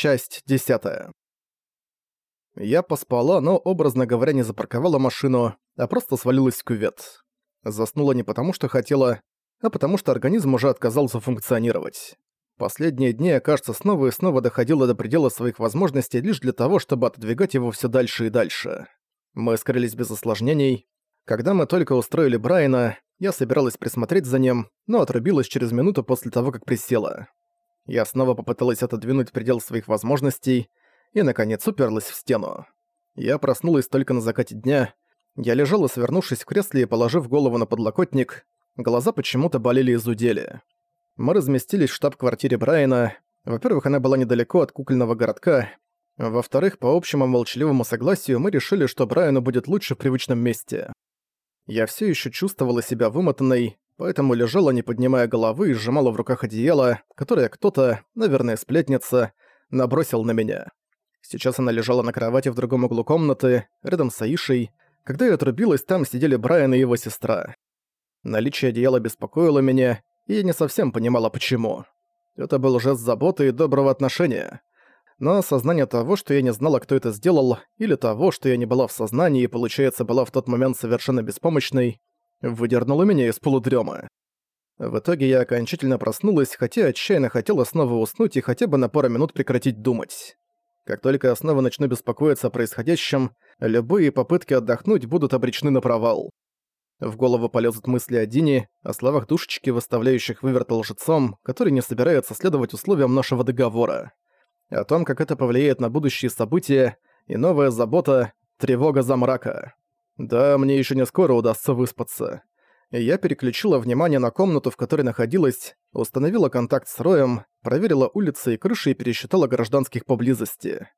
Часть 10. Я поспала, но, образно говоря, не запарковала машину, а просто свалилась в кювет. Заснула не потому, что хотела, а потому что организм уже отказался функционировать. Последние дни кажется, снова и снова доходила до предела своих возможностей лишь для того, чтобы отодвигать его все дальше и дальше. Мы скрылись без осложнений. Когда мы только устроили Брайана, я собиралась присмотреть за ним, но отрубилась через минуту после того, как присела. Я снова попыталась отодвинуть предел своих возможностей и, наконец, уперлась в стену. Я проснулась только на закате дня. Я лежала, свернувшись в кресле и положив голову на подлокотник. Глаза почему-то болели и зудели. Мы разместились в штаб-квартире Брайана. Во-первых, она была недалеко от кукольного городка. Во-вторых, по общему молчаливому согласию мы решили, что Брайану будет лучше в привычном месте. Я все еще чувствовала себя вымотанной, поэтому лежала, не поднимая головы, и сжимала в руках одеяло, которое кто-то, наверное, сплетница, набросил на меня. Сейчас она лежала на кровати в другом углу комнаты, рядом с Аишей. Когда я отрубилась, там сидели Брайан и его сестра. Наличие одеяла беспокоило меня, и я не совсем понимала, почему. Это был жест заботы и доброго отношения. Но осознание того, что я не знала, кто это сделал, или того, что я не была в сознании и, получается, была в тот момент совершенно беспомощной, выдернула меня из полудрёмы. В итоге я окончательно проснулась, хотя отчаянно хотела снова уснуть и хотя бы на пару минут прекратить думать. Как только я снова начну беспокоиться о происходящем, любые попытки отдохнуть будут обречены на провал. В голову полезут мысли о Дине, о словах душечки, выставляющих выверт лжецом, который не собирается следовать условиям нашего договора. О том, как это повлияет на будущие события, и новая забота — тревога за мрака. Да, мне еще не скоро удастся выспаться. Я переключила внимание на комнату, в которой находилась, установила контакт с Роем, проверила улицы и крыши и пересчитала гражданских поблизости.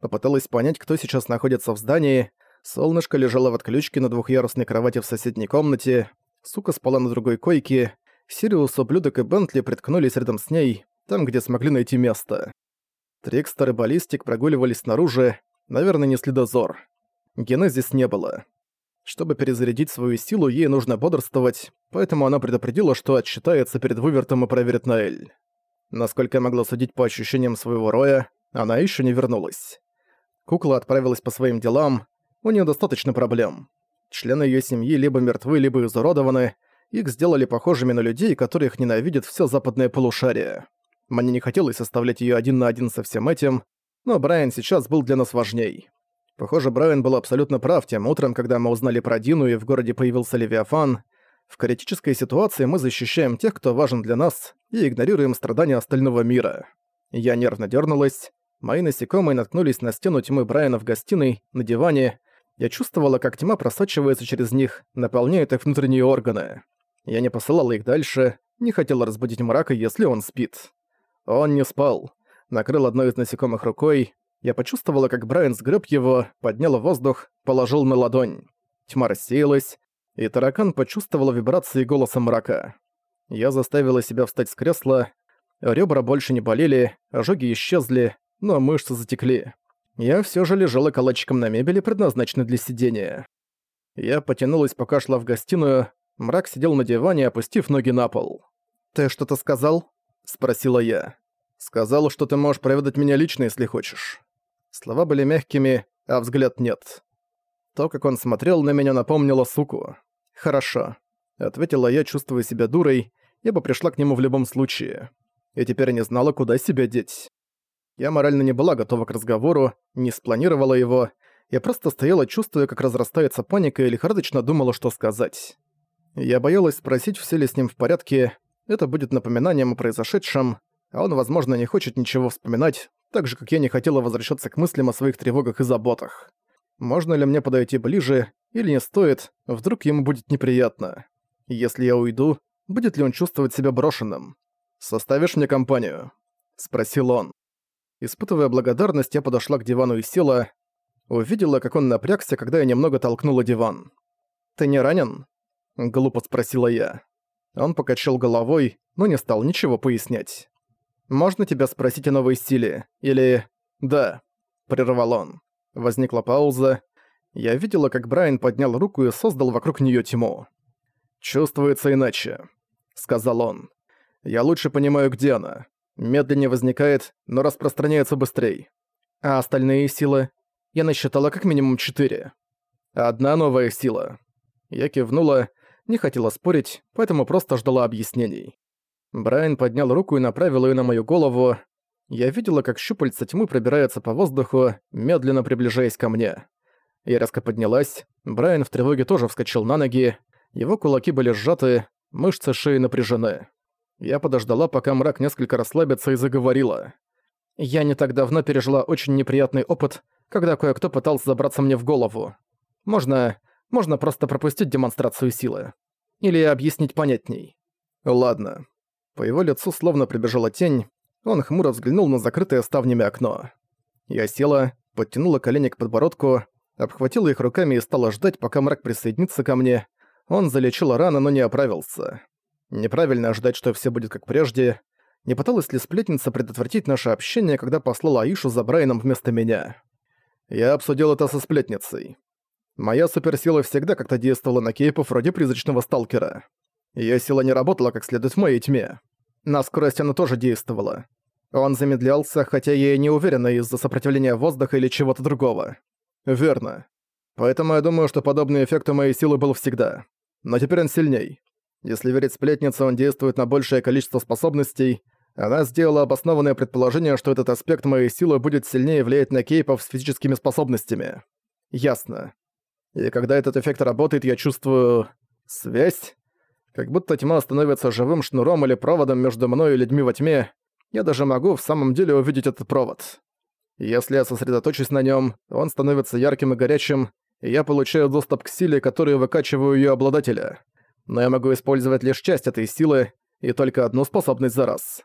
Попыталась понять, кто сейчас находится в здании. Солнышко лежало в отключке на двухъярусной кровати в соседней комнате. Сука спала на другой койке. Сириус, ублюдок и Бентли приткнулись рядом с ней, там, где смогли найти место. Трикстер и Баллистик прогуливались снаружи, наверное, несли дозор. Гена здесь не было. Чтобы перезарядить свою силу, ей нужно бодрствовать, поэтому она предупредила, что отсчитается перед вывертом и проверит Наэль. Насколько я могла судить по ощущениям своего роя, она еще не вернулась. Кукла отправилась по своим делам, у нее достаточно проблем. Члены ее семьи либо мертвы, либо изуродованы, их сделали похожими на людей, которых ненавидит все западное полушарие. Мне не хотелось оставлять ее один на один со всем этим, но Брайан сейчас был для нас важней. Похоже, Брайан был абсолютно прав тем утром, когда мы узнали про Дину и в городе появился Левиафан. В критической ситуации мы защищаем тех, кто важен для нас, и игнорируем страдания остального мира. Я нервно дернулась. Мои насекомые наткнулись на стену тьмы Брайана в гостиной, на диване. Я чувствовала, как тьма просачивается через них, наполняет их внутренние органы. Я не посылала их дальше, не хотела разбудить мрака, если он спит. Он не спал. Накрыл одно из насекомых рукой, я почувствовала, как Брайан сгреб его, поднял в воздух, положил на ладонь. Тьма рассеялась, и таракан почувствовал вибрации голоса мрака. Я заставила себя встать с кресла, ребра больше не болели, ожоги исчезли, но мышцы затекли. Я все же лежала калачиком на мебели, предназначенной для сидения. Я потянулась, пока шла в гостиную, мрак сидел на диване, опустив ноги на пол. «Ты что-то сказал?» — спросила я. «Сказал, что ты можешь проведать меня лично, если хочешь». Слова были мягкими, а взгляд нет. То, как он смотрел на меня, напомнило суку. «Хорошо», — ответила я, чувствуя себя дурой, я бы пришла к нему в любом случае. И теперь не знала, куда себя деть. Я морально не была готова к разговору, не спланировала его, я просто стояла, чувствуя, как разрастается паника и лихорадочно думала, что сказать. Я боялась спросить, все ли с ним в порядке, это будет напоминанием о произошедшем, а он, возможно, не хочет ничего вспоминать, так же, как я не хотела возвращаться к мыслям о своих тревогах и заботах. Можно ли мне подойти ближе, или не стоит, вдруг ему будет неприятно. Если я уйду, будет ли он чувствовать себя брошенным? «Составишь мне компанию?» — спросил он. Испытывая благодарность, я подошла к дивану и села. Увидела, как он напрягся, когда я немного толкнула диван. «Ты не ранен?» — глупо спросила я. Он покачал головой, но не стал ничего пояснять. «Можно тебя спросить о новой силе? Или...» «Да», — прервал он. Возникла пауза. Я видела, как Брайан поднял руку и создал вокруг неё тьму. «Чувствуется иначе», — сказал он. «Я лучше понимаю, где она. Медленнее возникает, но распространяется быстрее. А остальные силы? Я насчитала как минимум четыре. Одна новая сила. Я кивнула, не хотела спорить, поэтому просто ждала объяснений. Брайан поднял руку и направил ее на мою голову. Я видела, как щупальца тьмы пробираются по воздуху, медленно приближаясь ко мне. Я резко поднялась, Брайан в тревоге тоже вскочил на ноги, его кулаки были сжаты, мышцы шеи напряжены. Я подождала, пока мрак несколько расслабится и заговорила. Я не так давно пережила очень неприятный опыт, когда кое-кто пытался забраться мне в голову. Можно... можно просто пропустить демонстрацию силы. Или объяснить понятней. Ладно. По его лицу словно прибежала тень, он хмуро взглянул на закрытое ставнями окно. Я села, подтянула колени к подбородку, обхватила их руками и стала ждать, пока мрак присоединится ко мне. Он залечил раны, но не оправился. Неправильно ожидать, что все будет как прежде. Не пыталась ли сплетница предотвратить наше общение, когда послала Аишу за Брайаном вместо меня? Я обсудил это со сплетницей. Моя суперсила всегда как-то действовала на кейпов вроде призрачного сталкера. Её сила не работала как следует в моей тьме. На скорость она тоже действовала. Он замедлялся, хотя я и не уверена из-за сопротивления воздуха или чего-то другого. Верно. Поэтому я думаю, что подобный эффект у моей силы был всегда. Но теперь он сильней. Если верить сплетнице, он действует на большее количество способностей. Она сделала обоснованное предположение, что этот аспект моей силы будет сильнее влиять на кейпов с физическими способностями. Ясно. И когда этот эффект работает, я чувствую... связь? Как будто тьма становится живым шнуром или проводом между мной и людьми во тьме. Я даже могу в самом деле увидеть этот провод. Если я сосредоточусь на нем, он становится ярким и горячим, и я получаю доступ к силе, которую выкачиваю ее обладателя но я могу использовать лишь часть этой силы и только одну способность за раз.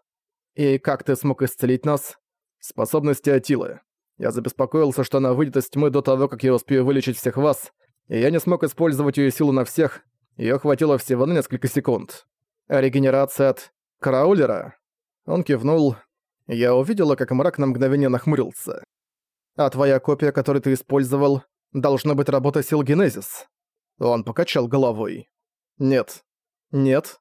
И как ты смог исцелить нас? Способности Атилы. Я забеспокоился, что она выйдет из тьмы до того, как я успею вылечить всех вас, и я не смог использовать ее силу на всех, ее хватило всего на несколько секунд. Регенерация от... Краулера? Он кивнул. Я увидела, как мрак на мгновение нахмурился. А твоя копия, которую ты использовал, должна быть работа сил Генезис. Он покачал головой. Нет. Нет.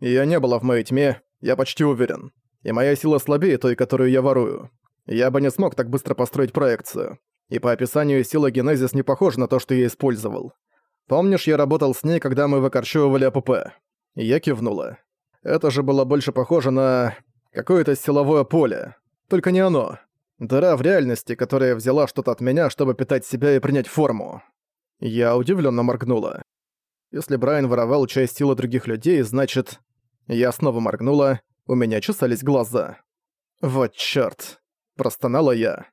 Её не было в моей тьме, я почти уверен. И моя сила слабее той, которую я ворую. Я бы не смог так быстро построить проекцию. И по описанию сила Генезис не похожа на то, что я использовал. Помнишь, я работал с ней, когда мы выкорчевывали АПП? Я кивнула. Это же было больше похоже на... какое-то силовое поле. Только не оно. Дыра в реальности, которая взяла что-то от меня, чтобы питать себя и принять форму. Я удивленно моргнула. Если Брайан воровал часть силы других людей, значит... Я снова моргнула, у меня чесались глаза. «Вот чёрт!» – простонала я.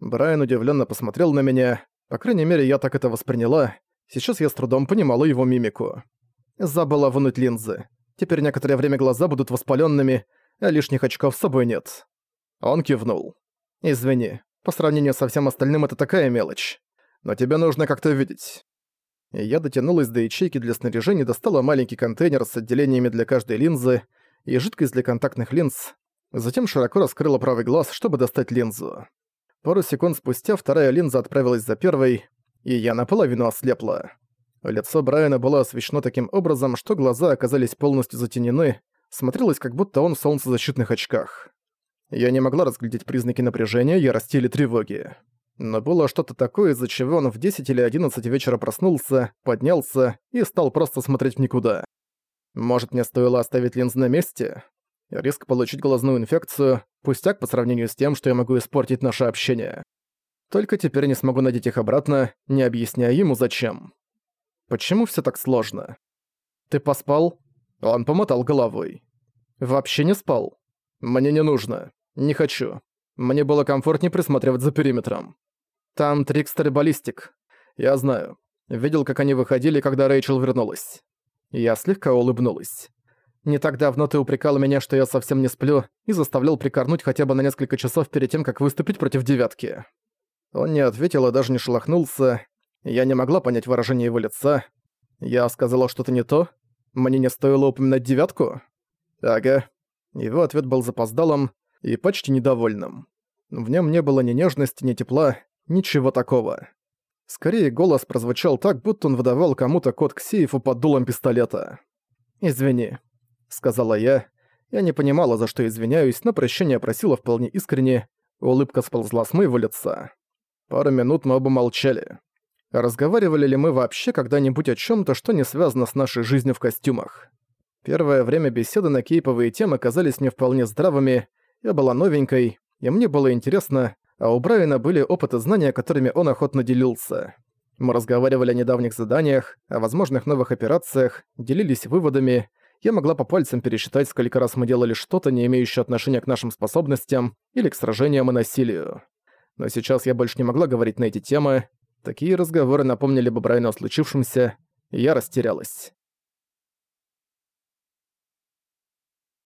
Брайан удивленно посмотрел на меня. По крайней мере, я так это восприняла. Сейчас я с трудом понимала его мимику. Забыла вынуть линзы. Теперь некоторое время глаза будут воспаленными, а лишних очков с собой нет. Он кивнул. «Извини, по сравнению со всем остальным это такая мелочь. Но тебе нужно как-то видеть. Я дотянулась до ячейки для снаряжения достала маленький контейнер с отделениями для каждой линзы и жидкость для контактных линз. Затем широко раскрыла правый глаз, чтобы достать линзу. Пару секунд спустя вторая линза отправилась за первой, и я наполовину ослепла. Лицо Брайана было освещено таким образом, что глаза оказались полностью затенены, смотрелось как будто он в солнцезащитных очках. Я не могла разглядеть признаки напряжения, ярости или тревоги. Но было что-то такое, из-за чего он в 10 или 11 вечера проснулся, поднялся и стал просто смотреть в никуда. Может, мне стоило оставить линзы на месте? Риск получить глазную инфекцию – пустяк по сравнению с тем, что я могу испортить наше общение. Только теперь не смогу надеть их обратно, не объясняя ему зачем. Почему все так сложно? Ты поспал? Он помотал головой. Вообще не спал. Мне не нужно. Не хочу. Мне было комфортнее присматривать за периметром. Там Трикстер и Баллистик. Я знаю. Видел, как они выходили, когда Рэйчел вернулась. Я слегка улыбнулась. Не так давно ты упрекал меня, что я совсем не сплю, и заставлял прикорнуть хотя бы на несколько часов перед тем, как выступить против девятки. Он не ответил и даже не шелохнулся. Я не могла понять выражение его лица. Я сказала что-то не то? Мне не стоило упоминать девятку? Ага. Его ответ был запоздалым и почти недовольным. В нем не было ни нежности, ни тепла, Ничего такого. Скорее, голос прозвучал так, будто он выдавал кому-то код к сейфу под дулом пистолета. «Извини», — сказала я. Я не понимала, за что извиняюсь, но прощения просила вполне искренне, улыбка сползла с моего лица. Пару минут мы оба молчали. Разговаривали ли мы вообще когда-нибудь о чем то что не связано с нашей жизнью в костюмах? Первое время беседы на кейповые темы казались мне вполне здравыми, я была новенькой, и мне было интересно, а у Брайана были опыт и знания, которыми он охотно делился. Мы разговаривали о недавних заданиях, о возможных новых операциях, делились выводами, я могла по пальцам пересчитать, сколько раз мы делали что-то, не имеющее отношения к нашим способностям или к сражениям и насилию. Но сейчас я больше не могла говорить на эти темы. Такие разговоры напомнили бы Брайану о случившемся, и я растерялась.